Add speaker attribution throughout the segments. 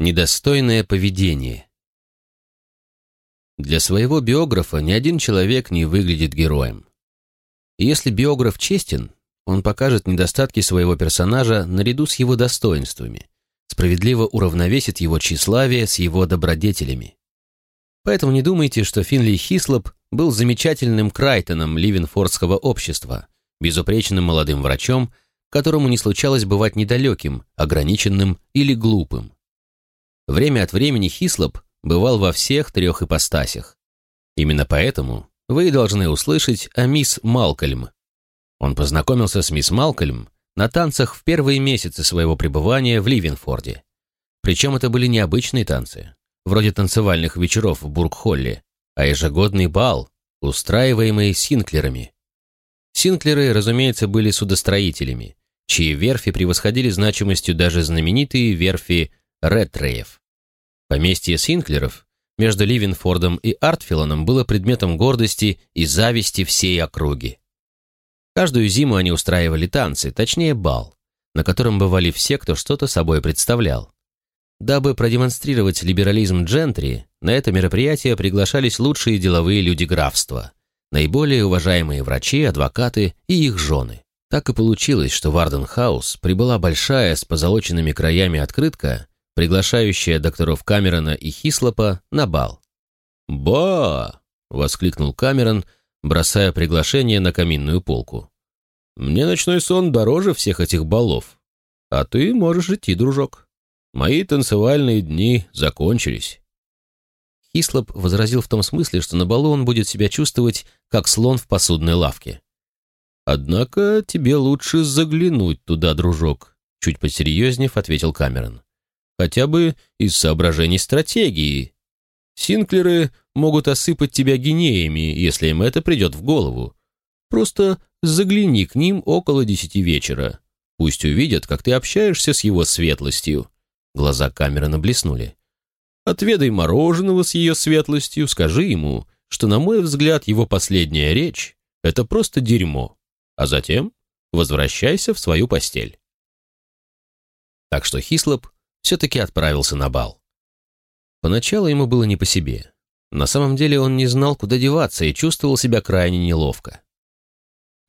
Speaker 1: Недостойное поведение. Для своего биографа ни один человек не выглядит героем. И если биограф честен, он покажет недостатки своего персонажа наряду с его достоинствами, справедливо уравновесит его тщеславие с его добродетелями. Поэтому не думайте, что Финли Хислоп был замечательным Крайтоном Ливенфордского общества, безупречным молодым врачом, которому не случалось бывать недалеким, ограниченным или глупым. Время от времени Хислоп бывал во всех трех ипостасях. Именно поэтому вы должны услышать о мисс Малкольм. Он познакомился с мисс Малкольм на танцах в первые месяцы своего пребывания в Ливенфорде. Причем это были необычные танцы, вроде танцевальных вечеров в Бургхолле, а ежегодный бал, устраиваемый Синклерами. Синклеры, разумеется, были судостроителями, чьи верфи превосходили значимостью даже знаменитые верфи Ретреев. Поместье Синклеров между Ливенфордом и Артфилоном было предметом гордости и зависти всей округи. Каждую зиму они устраивали танцы, точнее бал, на котором бывали все, кто что-то собой представлял. Дабы продемонстрировать либерализм джентри, на это мероприятие приглашались лучшие деловые люди графства, наиболее уважаемые врачи, адвокаты и их жены. Так и получилось, что в Арденхаус прибыла большая с позолоченными краями открытка, приглашающая докторов Камерона и Хислопа на бал. «Ба!» — воскликнул Камерон, бросая приглашение на каминную полку. «Мне ночной сон дороже всех этих балов. А ты можешь идти, дружок. Мои танцевальные дни закончились». Хислоп возразил в том смысле, что на балу он будет себя чувствовать, как слон в посудной лавке. «Однако тебе лучше заглянуть туда, дружок», — чуть посерьезнее ответил Камерон хотя бы из соображений стратегии. Синклеры могут осыпать тебя гинеями, если им это придет в голову. Просто загляни к ним около десяти вечера. Пусть увидят, как ты общаешься с его светлостью». Глаза Камерона блеснули. «Отведай мороженого с ее светлостью, скажи ему, что, на мой взгляд, его последняя речь — это просто дерьмо, а затем возвращайся в свою постель». Так что Хислоп все-таки отправился на бал. Поначалу ему было не по себе. На самом деле он не знал, куда деваться и чувствовал себя крайне неловко.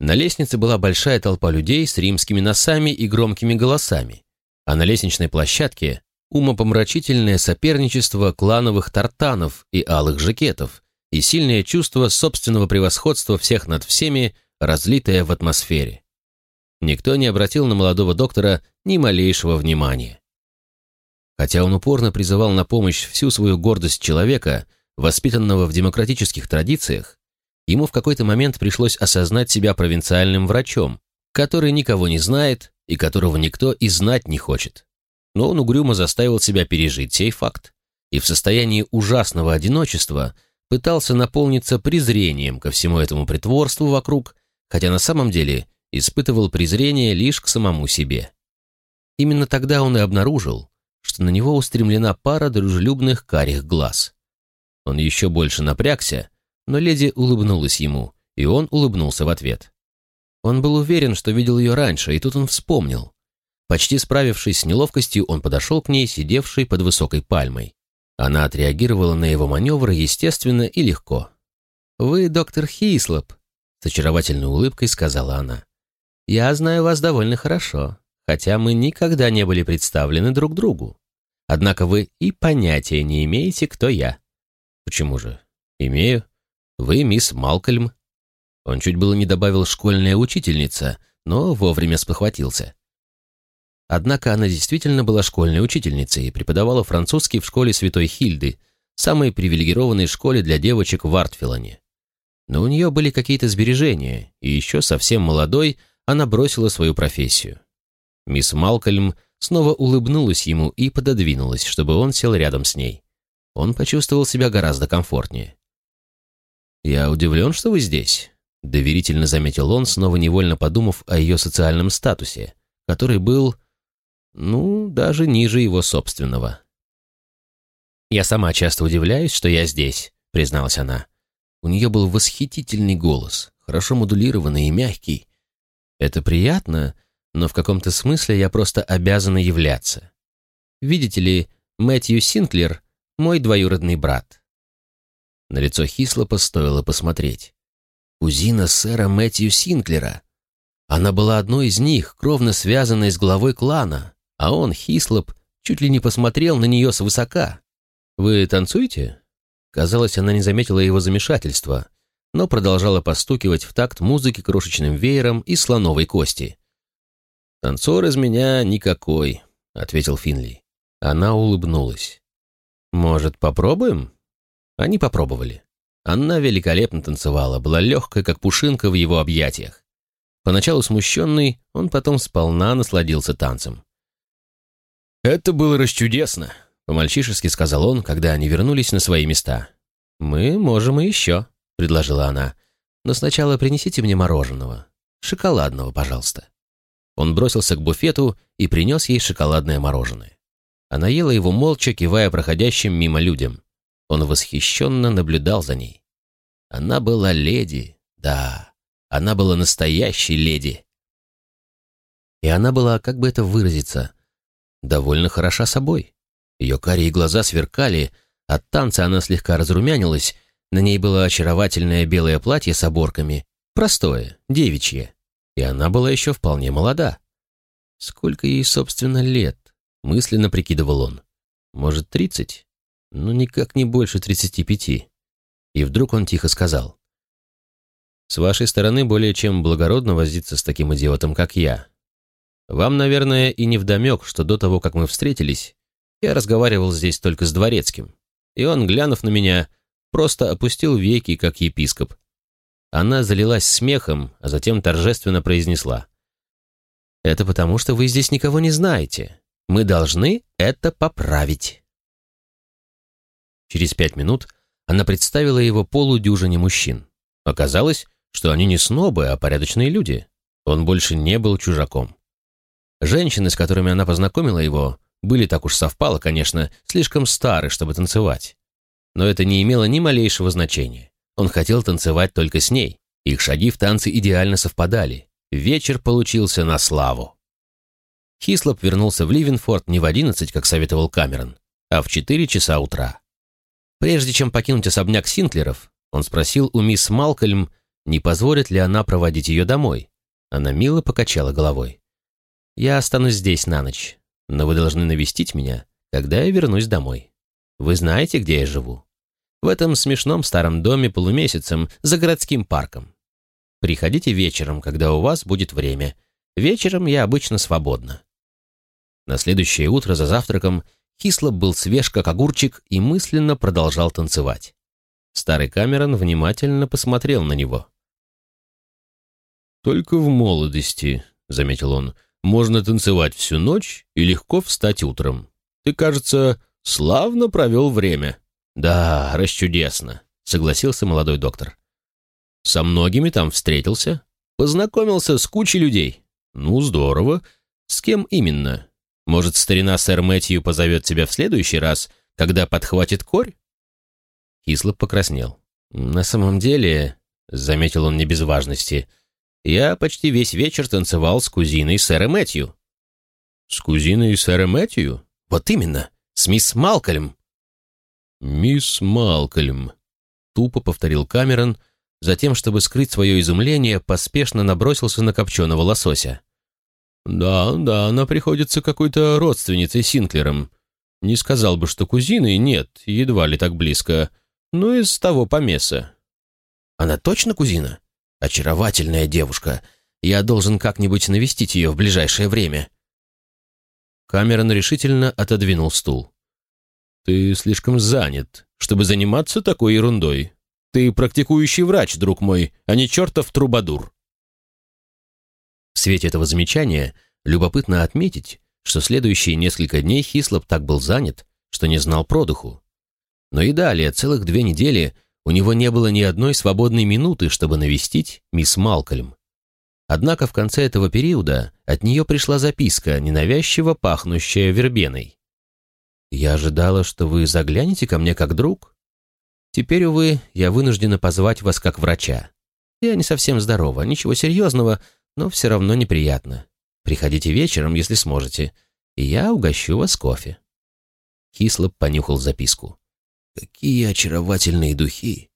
Speaker 1: На лестнице была большая толпа людей с римскими носами и громкими голосами, а на лестничной площадке умопомрачительное соперничество клановых тартанов и алых жакетов и сильное чувство собственного превосходства всех над всеми, разлитое в атмосфере. Никто не обратил на молодого доктора ни малейшего внимания. Хотя он упорно призывал на помощь всю свою гордость человека, воспитанного в демократических традициях, ему в какой-то момент пришлось осознать себя провинциальным врачом, который никого не знает и которого никто и знать не хочет. Но он угрюмо заставил себя пережить сей факт и в состоянии ужасного одиночества пытался наполниться презрением ко всему этому притворству вокруг, хотя на самом деле испытывал презрение лишь к самому себе. Именно тогда он и обнаружил, что на него устремлена пара дружелюбных карих глаз. Он еще больше напрягся, но леди улыбнулась ему, и он улыбнулся в ответ. Он был уверен, что видел ее раньше, и тут он вспомнил. Почти справившись с неловкостью, он подошел к ней, сидевшей под высокой пальмой. Она отреагировала на его маневр естественно и легко. «Вы доктор Хислоп», — с очаровательной улыбкой сказала она. «Я знаю вас довольно хорошо хотя мы никогда не были представлены друг другу. Однако вы и понятия не имеете, кто я. Почему же? Имею. Вы мисс Малкольм. Он чуть было не добавил школьная учительница, но вовремя спохватился. Однако она действительно была школьной учительницей и преподавала французский в школе Святой Хильды, самой привилегированной школе для девочек в Артфилоне. Но у нее были какие-то сбережения, и еще совсем молодой она бросила свою профессию. Мисс Малкольм снова улыбнулась ему и пододвинулась, чтобы он сел рядом с ней. Он почувствовал себя гораздо комфортнее. «Я удивлен, что вы здесь», — доверительно заметил он, снова невольно подумав о ее социальном статусе, который был, ну, даже ниже его собственного. «Я сама часто удивляюсь, что я здесь», — призналась она. У нее был восхитительный голос, хорошо модулированный и мягкий. «Это приятно, но в каком-то смысле я просто обязана являться. Видите ли, Мэтью Синклер — мой двоюродный брат». На лицо Хислопа стоило посмотреть. Кузина сэра Мэтью Синклера. Она была одной из них, кровно связанной с главой клана, а он, Хислоп, чуть ли не посмотрел на нее свысока. «Вы танцуете?» Казалось, она не заметила его замешательства, но продолжала постукивать в такт музыки крошечным веером из слоновой кости. «Танцор из меня никакой», — ответил Финли. Она улыбнулась. «Может, попробуем?» Они попробовали. Она великолепно танцевала, была легкая, как пушинка в его объятиях. Поначалу смущенный, он потом сполна насладился танцем. «Это было расчудесно», — по-мальчишески сказал он, когда они вернулись на свои места. «Мы можем и еще», — предложила она. «Но сначала принесите мне мороженого. Шоколадного, пожалуйста». Он бросился к буфету и принес ей шоколадное мороженое. Она ела его молча, кивая проходящим мимо людям. Он восхищенно наблюдал за ней. Она была леди, да, она была настоящей леди. И она была, как бы это выразиться, довольно хороша собой. Ее карие глаза сверкали, от танца она слегка разрумянилась, на ней было очаровательное белое платье с оборками, простое, девичье, и она была еще вполне молода. Сколько ей, собственно, лет? Мысленно прикидывал он. Может, тридцать? Ну, никак не больше тридцати пяти. И вдруг он тихо сказал. «С вашей стороны более чем благородно возиться с таким идиотом, как я. Вам, наверное, и не вдомек, что до того, как мы встретились, я разговаривал здесь только с дворецким, и он, глянув на меня, просто опустил веки, как епископ. Она залилась смехом, а затем торжественно произнесла. «Это потому, что вы здесь никого не знаете. Мы должны это поправить». Через пять минут она представила его полудюжине мужчин. Оказалось, что они не снобы, а порядочные люди. Он больше не был чужаком. Женщины, с которыми она познакомила его, были так уж совпало, конечно, слишком стары, чтобы танцевать. Но это не имело ни малейшего значения. Он хотел танцевать только с ней. Их шаги в танце идеально совпадали. Вечер получился на славу. Хислоп вернулся в Ливенфорд не в одиннадцать, как советовал Камерон, а в четыре часа утра. Прежде чем покинуть особняк Синклеров, он спросил у мисс Малкольм, не позволит ли она проводить ее домой. Она мило покачала головой. «Я останусь здесь на ночь, но вы должны навестить меня, когда я вернусь домой. Вы знаете, где я живу? В этом смешном старом доме полумесяцем за городским парком. Приходите вечером, когда у вас будет время. Вечером я обычно свободна». На следующее утро за завтраком Хислоп был свеж, как огурчик, и мысленно продолжал танцевать. Старый Камерон внимательно посмотрел на него. «Только в молодости», — заметил он, — «можно танцевать всю ночь и легко встать утром. Ты, кажется, славно провел время». «Да, расчудесно», — согласился молодой доктор. «Со многими там встретился, познакомился с кучей людей. Ну, здорово. С кем именно? Может, старина сэр Мэтью позовет тебя в следующий раз, когда подхватит корь?» Хислоп покраснел. «На самом деле», — заметил он не без важности, — «я почти весь вечер танцевал с кузиной сэра Мэтью». «С кузиной сэра Мэтью?» «Вот именно, с мисс Малкольм». «Мисс Малкольм», — тупо повторил Камерон, затем, чтобы скрыть свое изумление, поспешно набросился на копченого лосося. «Да, да, она приходится какой-то родственницей Синклером. Не сказал бы, что кузиной, нет, едва ли так близко. Ну, из того помеса». «Она точно кузина? Очаровательная девушка. Я должен как-нибудь навестить ее в ближайшее время». Камерон решительно отодвинул стул. «Ты слишком занят, чтобы заниматься такой ерундой. Ты практикующий врач, друг мой, а не чертов трубадур». В свете этого замечания любопытно отметить, что следующие несколько дней Хислоп так был занят, что не знал продыху. Но и далее, целых две недели, у него не было ни одной свободной минуты, чтобы навестить мисс Малкольм. Однако в конце этого периода от нее пришла записка, ненавязчиво пахнущая вербеной. «Я ожидала, что вы заглянете ко мне как друг. Теперь, увы, я вынуждена позвать вас как врача. Я не совсем здорова, ничего серьезного, но все равно неприятно. Приходите вечером, если сможете, и я угощу вас кофе». Хислоп понюхал записку. «Какие очаровательные духи!»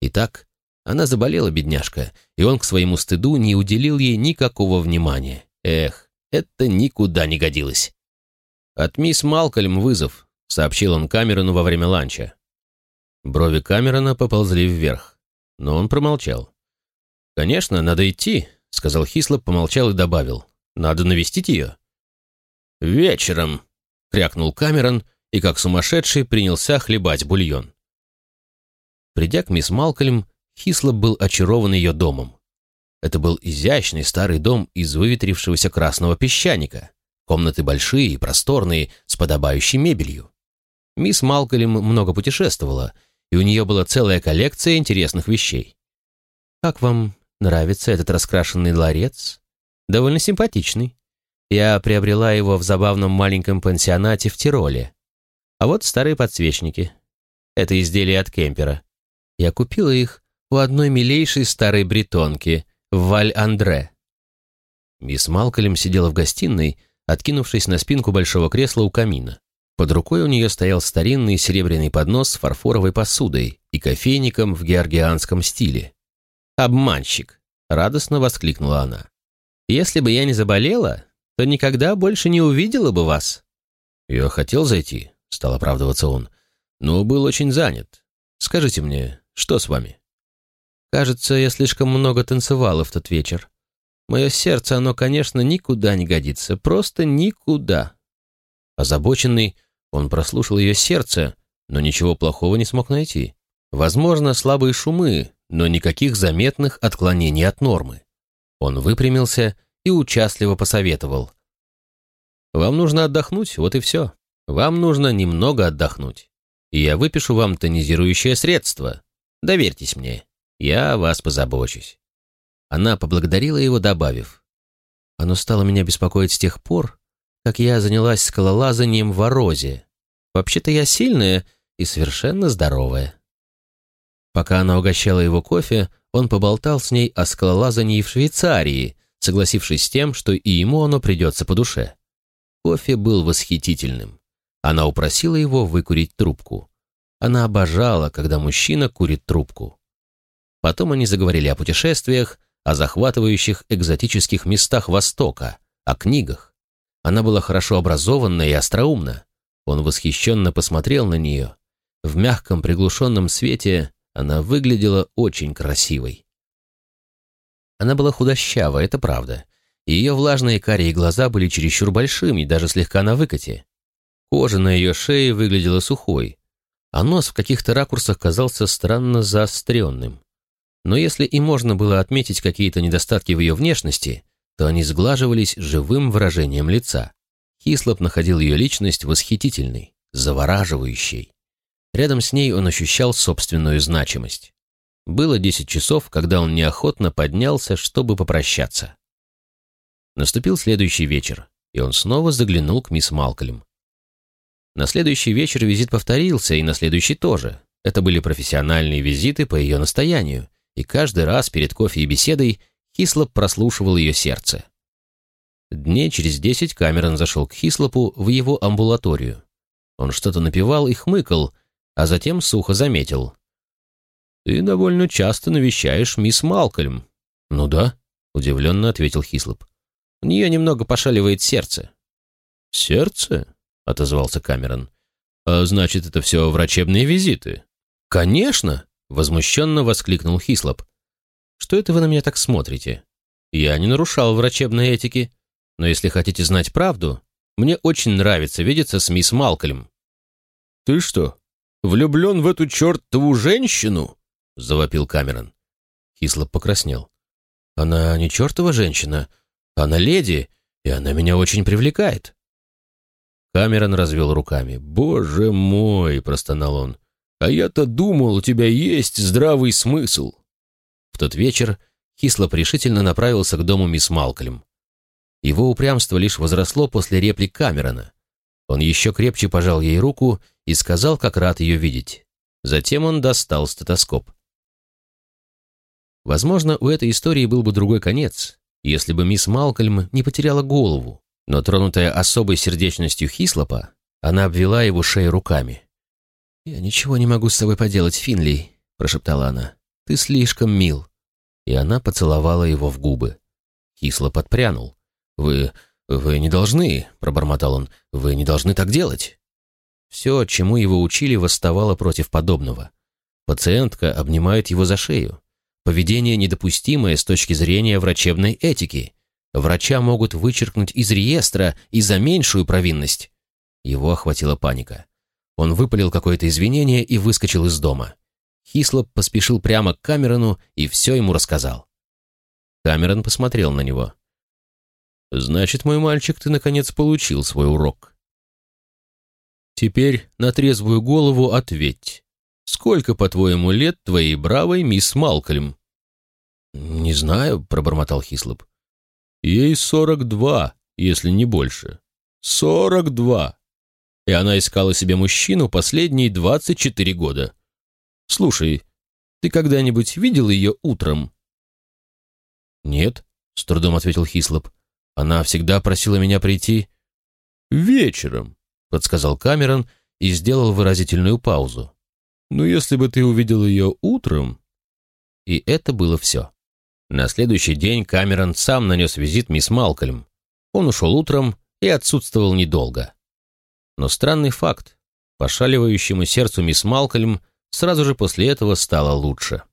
Speaker 1: Итак, она заболела, бедняжка, и он к своему стыду не уделил ей никакого внимания. Эх, это никуда не годилось. «От мисс Малкольм вызов», — сообщил он Камерону во время ланча. Брови Камерона поползли вверх, но он промолчал. «Конечно, надо идти», — сказал Хислоп, помолчал и добавил. «Надо навестить ее». «Вечером», — крякнул Камерон и, как сумасшедший, принялся хлебать бульон. Придя к мисс Малкольм, Хислоп был очарован ее домом. Это был изящный старый дом из выветрившегося красного песчаника. Комнаты большие и просторные, с подобающей мебелью. Мисс Малкольм много путешествовала, и у нее была целая коллекция интересных вещей. «Как вам нравится этот раскрашенный ларец? Довольно симпатичный. Я приобрела его в забавном маленьком пансионате в Тироле. А вот старые подсвечники. Это изделия от кемпера. Я купила их у одной милейшей старой бретонки в Валь-Андре. Мисс Малкольм сидела в гостиной, откинувшись на спинку большого кресла у камина. Под рукой у нее стоял старинный серебряный поднос с фарфоровой посудой и кофейником в георгианском стиле. «Обманщик!» — радостно воскликнула она. «Если бы я не заболела, то никогда больше не увидела бы вас». «Я хотел зайти», — стал оправдываться он, — «но был очень занят. Скажите мне, что с вами?» «Кажется, я слишком много танцевала в тот вечер. Мое сердце, оно, конечно, никуда не годится, просто никуда». Озабоченный, он прослушал ее сердце, но ничего плохого не смог найти. Возможно, слабые шумы, но никаких заметных отклонений от нормы. Он выпрямился и участливо посоветовал. «Вам нужно отдохнуть, вот и все. Вам нужно немного отдохнуть. И я выпишу вам тонизирующее средство. Доверьтесь мне, я о вас позабочусь». Она поблагодарила его, добавив. «Оно стало меня беспокоить с тех пор, как я занялась скалолазанием в Орозе. Вообще-то я сильная и совершенно здоровая». Пока она угощала его кофе, он поболтал с ней о скалолазании в Швейцарии, согласившись с тем, что и ему оно придется по душе. Кофе был восхитительным. Она упросила его выкурить трубку. Она обожала, когда мужчина курит трубку. Потом они заговорили о путешествиях, о захватывающих экзотических местах Востока, о книгах. Она была хорошо образованна и остроумна. Он восхищенно посмотрел на нее. В мягком приглушенном свете она выглядела очень красивой. Она была худощава, это правда. Ее влажные карие глаза были чересчур большими, даже слегка на выкате. Кожа на ее шее выглядела сухой, а нос в каких-то ракурсах казался странно заостренным. Но если и можно было отметить какие-то недостатки в ее внешности, то они сглаживались живым выражением лица. Хислоп находил ее личность восхитительной, завораживающей. Рядом с ней он ощущал собственную значимость. Было десять часов, когда он неохотно поднялся, чтобы попрощаться. Наступил следующий вечер, и он снова заглянул к мисс Малкольм. На следующий вечер визит повторился, и на следующий тоже. Это были профессиональные визиты по ее настоянию, и каждый раз перед кофе и беседой Хислоп прослушивал ее сердце. Дней через десять Камерон зашел к Хислопу в его амбулаторию. Он что-то напевал и хмыкал, а затем сухо заметил. «Ты довольно часто навещаешь мисс Малкольм». «Ну да», — удивленно ответил Хислоп. «У нее немного пошаливает сердце». «Сердце?» — отозвался Камерон. «А значит, это все врачебные визиты?» «Конечно!» — возмущенно воскликнул Хислоп. «Что это вы на меня так смотрите? Я не нарушал врачебной этики, но если хотите знать правду, мне очень нравится видеться с мисс Малкольм». «Ты что, влюблен в эту чертову женщину?» — завопил Камерон. Хислоп покраснел. «Она не чертова женщина, она леди, и она меня очень привлекает». Камерон развел руками. «Боже мой!» — простонал он. «А я-то думал, у тебя есть здравый смысл». В тот вечер Хислоп решительно направился к дому мисс Малкольм. Его упрямство лишь возросло после реплик Камерона. Он еще крепче пожал ей руку и сказал, как рад ее видеть. Затем он достал стетоскоп. Возможно, у этой истории был бы другой конец, если бы мисс Малкольм не потеряла голову, но тронутая особой сердечностью Хислопа, Она обвела его шею руками. «Я ничего не могу с тобой поделать, Финли», — прошептала она. «Ты слишком мил». И она поцеловала его в губы. Кисло подпрянул. «Вы... вы не должны», — пробормотал он. «Вы не должны так делать». Все, чему его учили, восставало против подобного. Пациентка обнимает его за шею. Поведение недопустимое с точки зрения врачебной этики. Врача могут вычеркнуть из реестра и за меньшую провинность. Его охватила паника. Он выпалил какое-то извинение и выскочил из дома. Хислоп поспешил прямо к Камерону и все ему рассказал. Камерон посмотрел на него. «Значит, мой мальчик, ты наконец получил свой урок. Теперь на трезвую голову ответь. Сколько, по-твоему, лет твоей бравой мисс Малкольм?»
Speaker 2: «Не знаю», — пробормотал Хислоп.
Speaker 1: «Ей сорок два, если не больше. Сорок два!» И она искала себе мужчину последние двадцать четыре года. «Слушай, ты когда-нибудь видел ее утром?»
Speaker 2: «Нет», — с трудом ответил Хислоп. «Она всегда просила меня прийти...»
Speaker 1: «Вечером», — подсказал Камерон и сделал выразительную паузу. Но если бы ты увидел ее утром...» И это было все. На следующий день Камерон сам нанес визит мисс Малкольм. Он ушел утром и отсутствовал недолго. Но странный факт. Пошаливающему сердцу мисс Малкольм сразу же после этого стало лучше.